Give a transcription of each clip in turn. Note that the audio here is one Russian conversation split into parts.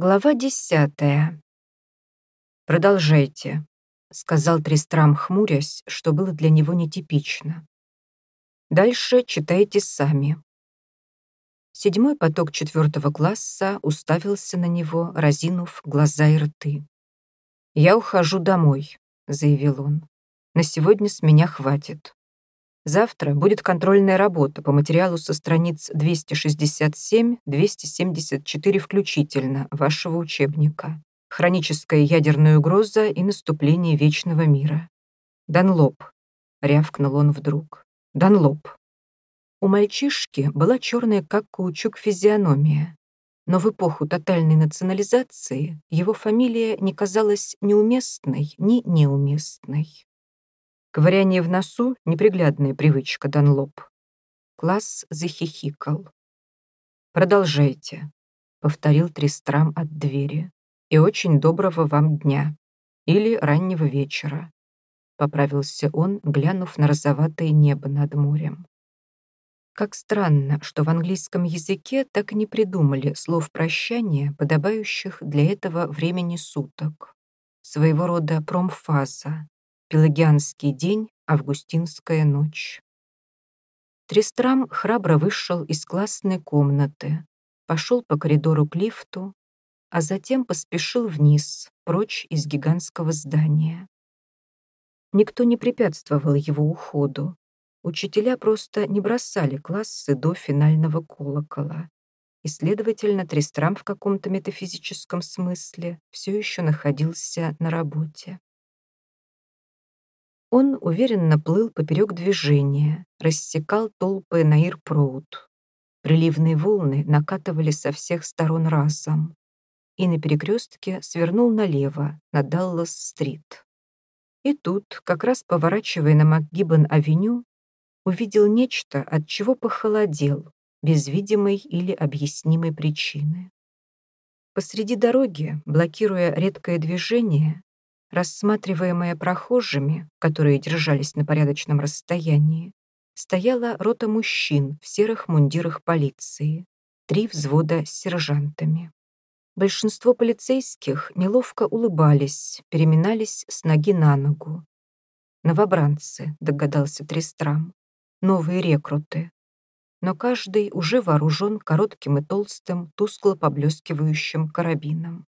Глава десятая. «Продолжайте», — сказал Тристрам, хмурясь, что было для него нетипично. «Дальше читайте сами». Седьмой поток четвертого класса уставился на него, разинув глаза и рты. «Я ухожу домой», — заявил он. «На сегодня с меня хватит. Завтра будет контрольная работа по материалу со страниц 267-274 включительно вашего учебника. Хроническая ядерная угроза и наступление вечного мира. Данлоп. Рявкнул он вдруг. Данлоп. У мальчишки была черная как каучук физиономия, но в эпоху тотальной национализации его фамилия не казалась ни уместной, ни неуместной. Ковыряние в носу — неприглядная привычка, Данлоп. Класс захихикал. «Продолжайте», — повторил Тристрам от двери. «И очень доброго вам дня. Или раннего вечера», — поправился он, глянув на розоватое небо над морем. Как странно, что в английском языке так и не придумали слов прощания, подобающих для этого времени суток. Своего рода промфаза, Пелагианский день, августинская ночь. Тристрам храбро вышел из классной комнаты, пошел по коридору к лифту, а затем поспешил вниз, прочь из гигантского здания. Никто не препятствовал его уходу. Учителя просто не бросали классы до финального колокола. И, следовательно, Тристрам в каком-то метафизическом смысле все еще находился на работе. Он уверенно плыл поперек движения, рассекал толпы на Ирпроуд. Приливные волны накатывали со всех сторон разом. И на перекрестке свернул налево, на Даллас-стрит. И тут, как раз поворачивая на МакГиббон-авеню, увидел нечто, от чего похолодел, без видимой или объяснимой причины. Посреди дороги, блокируя редкое движение, Рассматриваемая прохожими, которые держались на порядочном расстоянии, стояла рота мужчин в серых мундирах полиции, три взвода с сержантами. Большинство полицейских неловко улыбались, переминались с ноги на ногу. «Новобранцы», — догадался Тристрам, — «новые рекруты». Но каждый уже вооружен коротким и толстым, тускло поблескивающим карабином.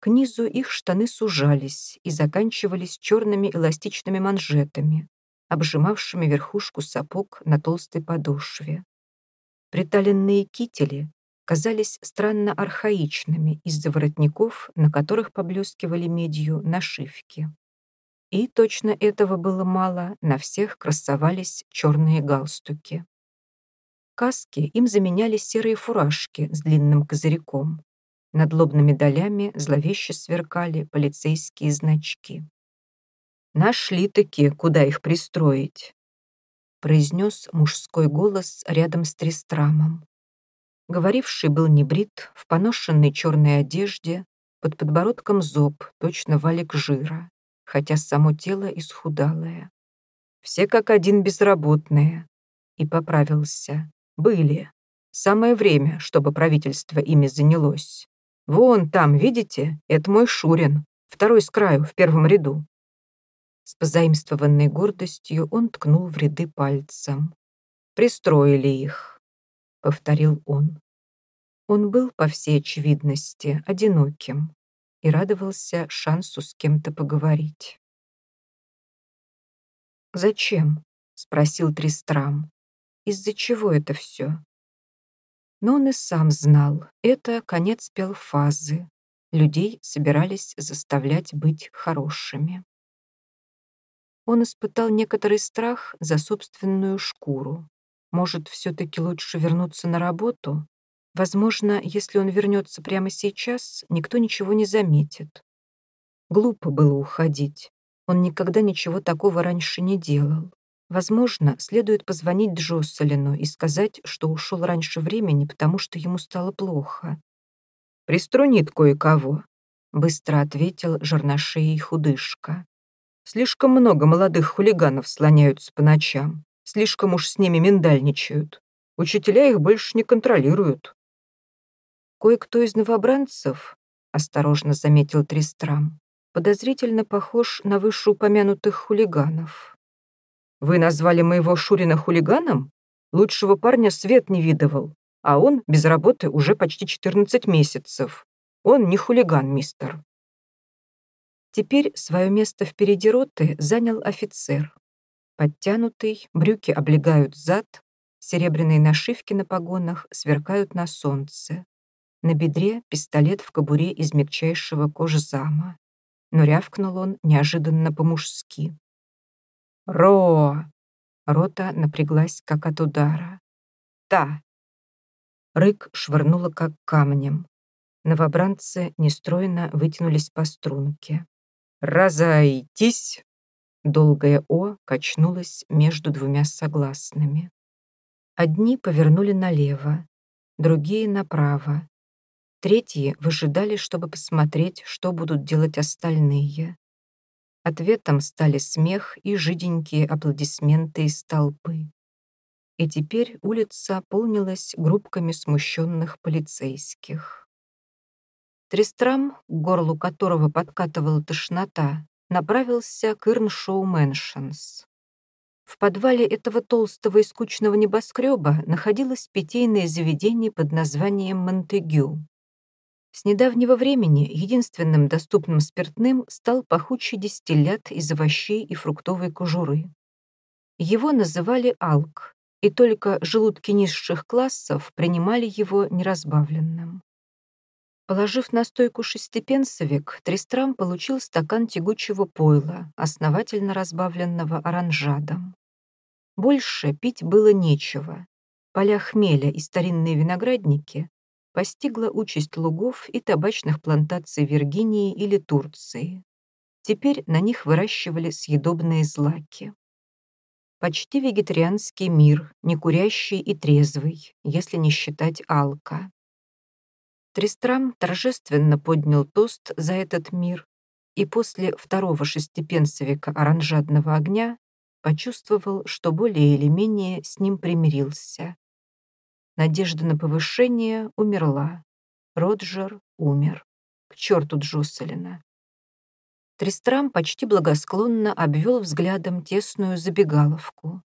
К низу их штаны сужались и заканчивались черными эластичными манжетами, обжимавшими верхушку сапог на толстой подошве. Приталенные кители казались странно архаичными из-за воротников, на которых поблескивали медью нашивки. И точно этого было мало, на всех красовались черные галстуки. Каски им заменяли серые фуражки с длинным козырьком. Над лобными долями зловеще сверкали полицейские значки. «Нашли-таки, куда их пристроить», — произнес мужской голос рядом с Тристрамом. Говоривший был небрит, в поношенной черной одежде, под подбородком зоб, точно валик жира, хотя само тело исхудалое. Все как один безработные. И поправился. Были. Самое время, чтобы правительство ими занялось. Вон там, видите, это мой Шурин, второй с краю, в первом ряду. С позаимствованной гордостью он ткнул в ряды пальцем. «Пристроили их», — повторил он. Он был, по всей очевидности, одиноким и радовался шансу с кем-то поговорить. «Зачем?» — спросил Тристрам. «Из-за чего это все?» Но он и сам знал, это конец пелфазы. Людей собирались заставлять быть хорошими. Он испытал некоторый страх за собственную шкуру. Может, все-таки лучше вернуться на работу? Возможно, если он вернется прямо сейчас, никто ничего не заметит. Глупо было уходить. Он никогда ничего такого раньше не делал. Возможно, следует позвонить Джосселину и сказать, что ушел раньше времени, потому что ему стало плохо. «Приструнит кое-кого», — быстро ответил жерношеей худышка. «Слишком много молодых хулиганов слоняются по ночам. Слишком уж с ними миндальничают. Учителя их больше не контролируют». Кое-кто из новобранцев, — осторожно заметил Тристрам. «Подозрительно похож на вышеупомянутых хулиганов». «Вы назвали моего Шурина хулиганом? Лучшего парня свет не видывал, а он без работы уже почти 14 месяцев. Он не хулиган, мистер». Теперь свое место впереди роты занял офицер. Подтянутый, брюки облегают зад, серебряные нашивки на погонах сверкают на солнце. На бедре пистолет в кобуре из мягчайшего кожзама. Но рявкнул он неожиданно по-мужски. «Ро!» Рота напряглась, как от удара. «Та!» Рык швырнула, как камнем. Новобранцы нестройно вытянулись по струнке. «Разойтись!» Долгое «о» качнулось между двумя согласными. Одни повернули налево, другие направо. Третьи выжидали, чтобы посмотреть, что будут делать остальные. Ответом стали смех и жиденькие аплодисменты из толпы. И теперь улица полнилась группками смущенных полицейских. Тристрам, к горлу которого подкатывала тошнота, направился к Ирншоу Мэншенс. В подвале этого толстого и скучного небоскреба находилось питейное заведение под названием «Монтегю». С недавнего времени единственным доступным спиртным стал пахучий дистиллят из овощей и фруктовой кожуры. Его называли «алк», и только желудки низших классов принимали его неразбавленным. Положив на стойку шестипенсовик, Тристрам получил стакан тягучего пойла, основательно разбавленного оранжадом. Больше пить было нечего. Поля хмеля и старинные виноградники постигла участь лугов и табачных плантаций Виргинии или Турции. Теперь на них выращивали съедобные злаки. Почти вегетарианский мир, некурящий и трезвый, если не считать алка. Тристрам торжественно поднял тост за этот мир и после второго шестипенсовика оранжадного огня почувствовал, что более или менее с ним примирился. Надежда на повышение умерла. Роджер умер. К черту Джусселина. Тристрам почти благосклонно обвел взглядом тесную забегаловку.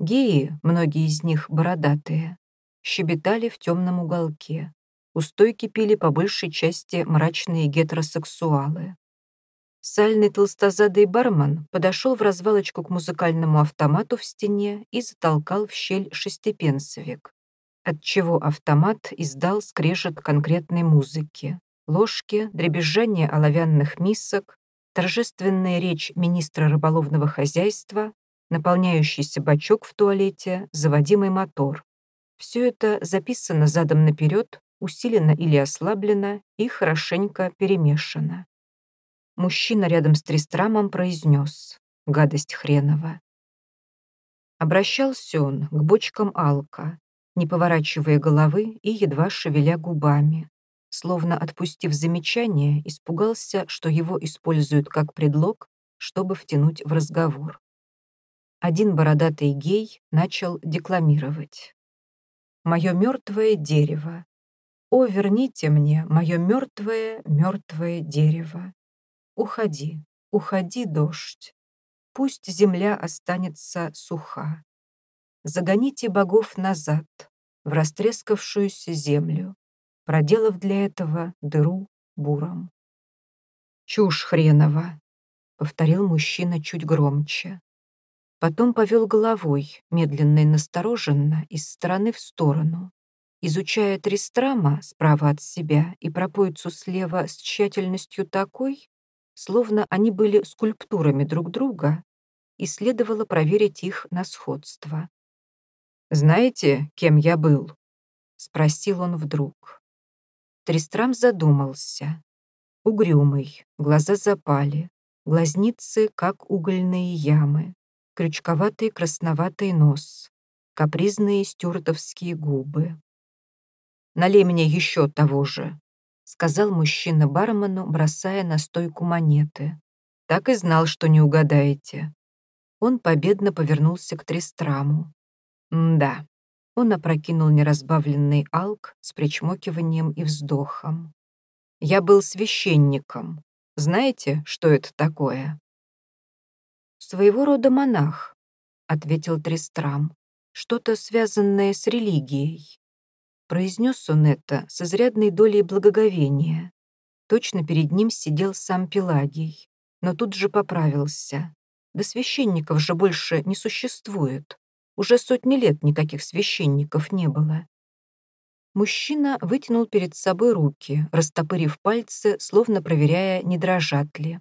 Геи, многие из них бородатые, щебетали в темном уголке. У стойки пили по большей части мрачные гетеросексуалы. Сальный толстозадый бармен подошел в развалочку к музыкальному автомату в стене и затолкал в щель шестипенсовик, отчего автомат издал скрежет конкретной музыки. Ложки, дребезжание оловянных мисок, торжественная речь министра рыболовного хозяйства, наполняющийся бачок в туалете, заводимый мотор. Все это записано задом наперед усилено или ослаблено и хорошенько перемешано. Мужчина рядом с Тристрамом произнес «гадость хренова». Обращался он к бочкам алка, не поворачивая головы и едва шевеля губами. Словно отпустив замечание, испугался, что его используют как предлог, чтобы втянуть в разговор. Один бородатый гей начал декламировать. «Мое мертвое дерево, о, верните мне мое мертвое, мертвое дерево. Уходи, уходи, дождь. Пусть земля останется суха. Загоните богов назад, в растрескавшуюся землю, проделав для этого дыру буром. «Чушь хренова!» — повторил мужчина чуть громче. Потом повел головой, медленно и настороженно, из стороны в сторону, изучая Тристрама справа от себя и пропойцу слева с тщательностью такой, словно они были скульптурами друг друга, и следовало проверить их на сходство. «Знаете, кем я был?» — спросил он вдруг. Тристрам задумался. Угрюмый, глаза запали, глазницы, как угольные ямы, крючковатый красноватый нос, капризные стюартовские губы. Налей мне еще того же», — сказал мужчина бармену, бросая на стойку монеты. «Так и знал, что не угадаете». Он победно повернулся к Тристраму. «Да». Он опрокинул неразбавленный алк с причмокиванием и вздохом. Я был священником. Знаете, что это такое?» «Своего рода монах», — ответил Тристрам. «Что-то связанное с религией». Произнес он это с изрядной долей благоговения. Точно перед ним сидел сам Пелагий, но тут же поправился. Да священников же больше не существует. Уже сотни лет никаких священников не было. Мужчина вытянул перед собой руки, растопырив пальцы, словно проверяя, не дрожат ли.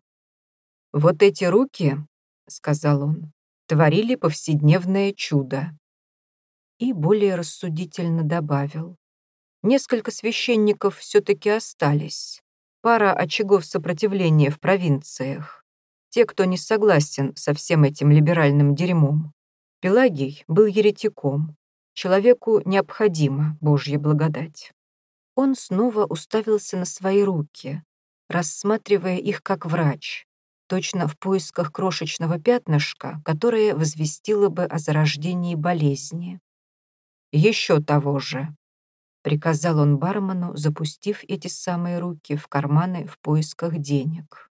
«Вот эти руки, — сказал он, — творили повседневное чудо». И более рассудительно добавил. Несколько священников все-таки остались. Пара очагов сопротивления в провинциях. Те, кто не согласен со всем этим либеральным дерьмом. Пелагий был еретиком, Человеку необходима Божья благодать. Он снова уставился на свои руки, рассматривая их как врач, точно в поисках крошечного пятнышка, которое возвестило бы о зарождении болезни. «Еще того же», — приказал он бармену, запустив эти самые руки в карманы в поисках денег.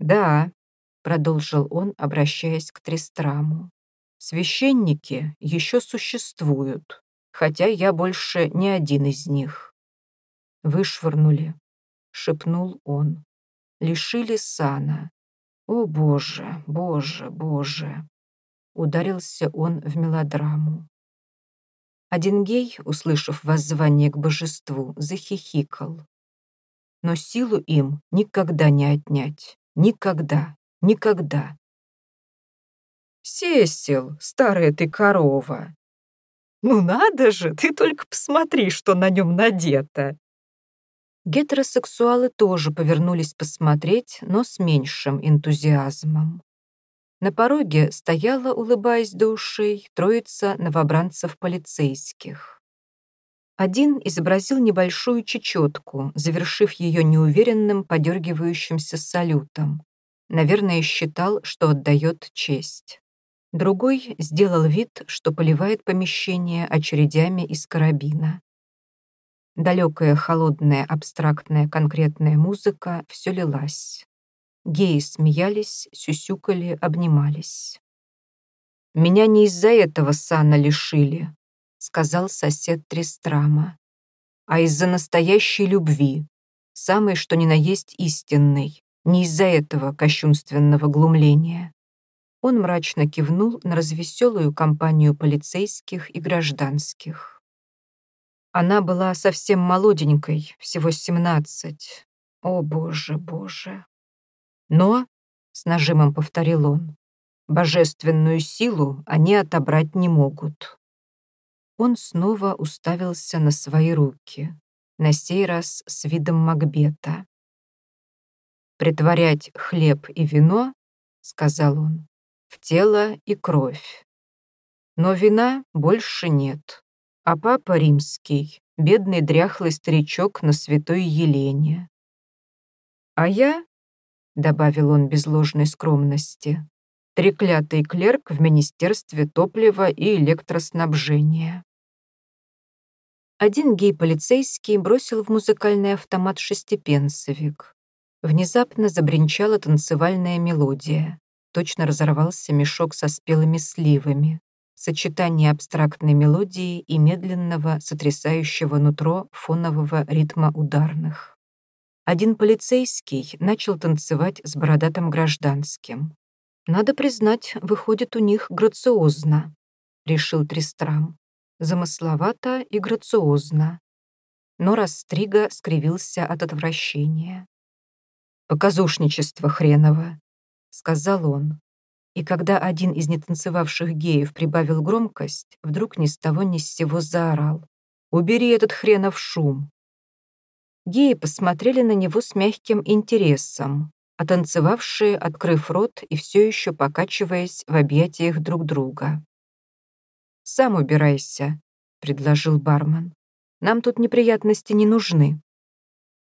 «Да», — продолжил он, обращаясь к Трестраму, Священники еще существуют, хотя я больше не один из них. Вышвырнули, шепнул он. Лишили сана. О, Боже, Боже, Боже. Ударился он в мелодраму. Один гей, услышав воззвание к божеству, захихикал. Но силу им никогда не отнять. Никогда, никогда. «Сесил, старая ты корова!» «Ну надо же, ты только посмотри, что на нем надето!» Гетеросексуалы тоже повернулись посмотреть, но с меньшим энтузиазмом. На пороге стояла, улыбаясь до ушей, троица новобранцев полицейских. Один изобразил небольшую чечетку, завершив ее неуверенным, подергивающимся салютом. Наверное, считал, что отдает честь. Другой сделал вид, что поливает помещение очередями из карабина. Далекая, холодная, абстрактная, конкретная музыка все лилась. Геи смеялись, сюсюкали, обнимались. «Меня не из-за этого сана лишили», — сказал сосед Тристрама, «а из-за настоящей любви, самой что ни на есть истинной, не из-за этого кощунственного глумления». Он мрачно кивнул на развеселую компанию полицейских и гражданских. Она была совсем молоденькой, всего семнадцать. О, боже, боже. Но, с нажимом повторил он, божественную силу они отобрать не могут. Он снова уставился на свои руки, на сей раз с видом Макбета. «Притворять хлеб и вино, — сказал он, в тело и кровь. Но вина больше нет, а папа римский, бедный дряхлый старичок на святой Елене. А я, — добавил он без ложной скромности, — треклятый клерк в Министерстве топлива и электроснабжения. Один гей-полицейский бросил в музыкальный автомат шестипенсовик. Внезапно забринчала танцевальная мелодия точно разорвался мешок со спелыми сливами. Сочетание абстрактной мелодии и медленного, сотрясающего нутро фонового ритма ударных. Один полицейский начал танцевать с бородатым гражданским. «Надо признать, выходит у них грациозно», — решил Тристрам. «Замысловато и грациозно». Но Растрига скривился от отвращения. «Показушничество хреново», — сказал он. И когда один из нетанцевавших геев прибавил громкость, вдруг ни с того ни с сего заорал. «Убери этот хренов шум!» Геи посмотрели на него с мягким интересом, а танцевавшие, открыв рот и все еще покачиваясь в объятиях друг друга. «Сам убирайся», — предложил бармен. «Нам тут неприятности не нужны».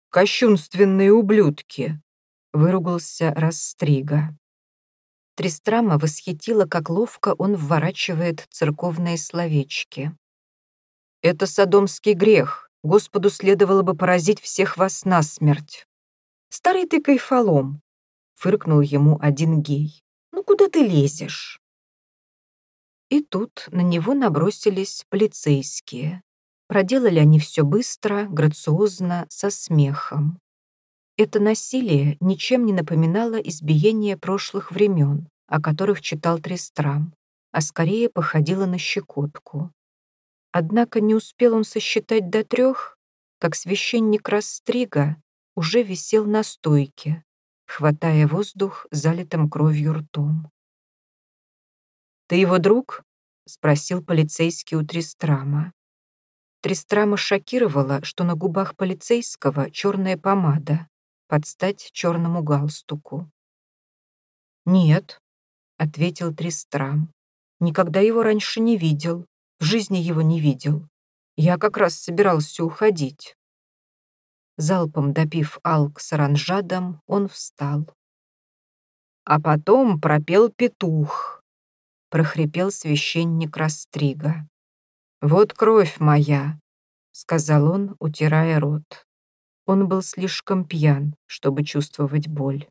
«Кощунственные ублюдки!» Выругался Растрига. Тристрама восхитила, как ловко он вворачивает церковные словечки. «Это садомский грех, Господу следовало бы поразить всех вас насмерть. Старый ты кайфолом, фыркнул ему один гей. Ну куда ты лезешь? И тут на него набросились полицейские. Проделали они все быстро, грациозно, со смехом. Это насилие ничем не напоминало избиение прошлых времен, о которых читал Трестрам, а скорее походило на щекотку. Однако не успел он сосчитать до трех, как священник Растрига уже висел на стойке, хватая воздух залитым кровью ртом. «Ты его друг?» — спросил полицейский у Тристрама. Тристрама шокировало, что на губах полицейского черная помада, под стать черному галстуку. «Нет», — ответил Тристрам. «Никогда его раньше не видел, в жизни его не видел. Я как раз собирался уходить». Залпом допив алк с оранжадом, он встал. А потом пропел петух, прохрипел священник Растрига. «Вот кровь моя», — сказал он, утирая рот. Он был слишком пьян, чтобы чувствовать боль.